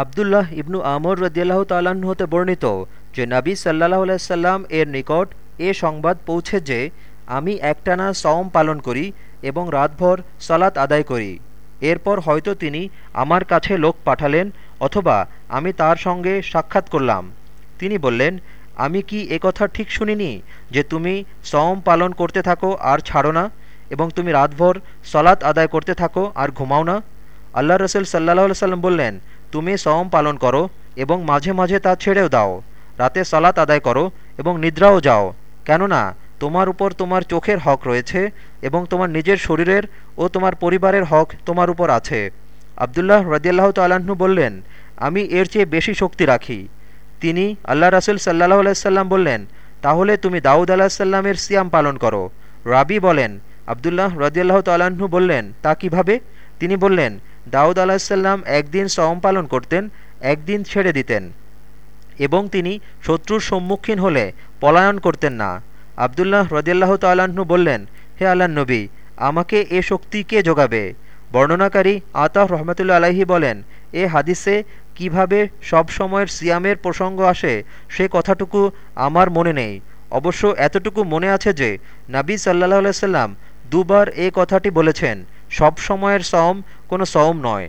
আবদুল্লাহ ইবনু আমর রদিয়াল্লাহ তাল্লাহ্ন হতে বর্ণিত যে নাবী সাল্লাহ আলাইসাল্লাম এর নিকট এ সংবাদ পৌঁছে যে আমি একটানা সওম পালন করি এবং রাতভর সালাত আদায় করি। এরপর হয়তো তিনি আমার কাছে লোক পাঠালেন অথবা আমি তার সঙ্গে সাক্ষাৎ করলাম। তিনি বললেন, আমি কি এ কথা ঠিক শুনিনি যে তুমি সওম পালন করতে থাকো আর ছাড়ো না এবং তুমি রাতভর সলাৎ আদায় করতে থাকো আর ঘুমাও না? আল্লাহ রসুল সাল্লাহ সাল্লাম বললেন তুমি সওম পালন করো এবং মাঝে মাঝে তা ছেড়েও দাও। রাতে সালাত আদায় করো এবং নিদ্রাও যাও। কেননা, তোমার উপর তোমার চোখের হক রয়েছে এবং তোমার নিজের শরীরের ও তোমার পরিবারের হক তোমার উপর আছে। আবদুল্লাহ রদিয়াল্লাহ তাল্লাহ্ন বললেন, আমি এর চেয়ে বেশি শক্তি রাখি। তিনি আল্লাহ রাসুল সাল্লাহ আলাইসাল্লাম বললেন, তাহলে তুমি দাউদ আলাহিসাল্লামের সিয়াম পালন করো। রাবি বলেন, আবদুল্লাহ রদিয়াল্লাহ তাল্লাহ্ন বললেন, তা কীভাবে? তিনি বললেন দাউদ আলাহিসাল্লাম একদিন সওম পালন করতেন, একদিন ছেড়ে দিতেন। এবং তিনি শত্রুর সম্মুখীন হলে পলায়ন করতেন না। আবদুল্লাহ রদিয়াল্লাহ তাল্লাহ্ন বললেন, হে আল্লাহ নবী, আমাকে এ শক্তি কে যোগাবে বর্ণনাকারী আতাহ রহমতুল্লা আলাহি বলেন, এ হাদিসে কীভাবে সব সময়ের সিয়ামের প্রসঙ্গ আসে, সে কথাটুকু আমার মনে নেই। অবশ্য এতটুকু মনে আছে যে, নাবী সাল্লাহ সাল্লাম দুবার এ কথাটি বলেছেন। সব সময়ের সওম কোনো সওম নয়।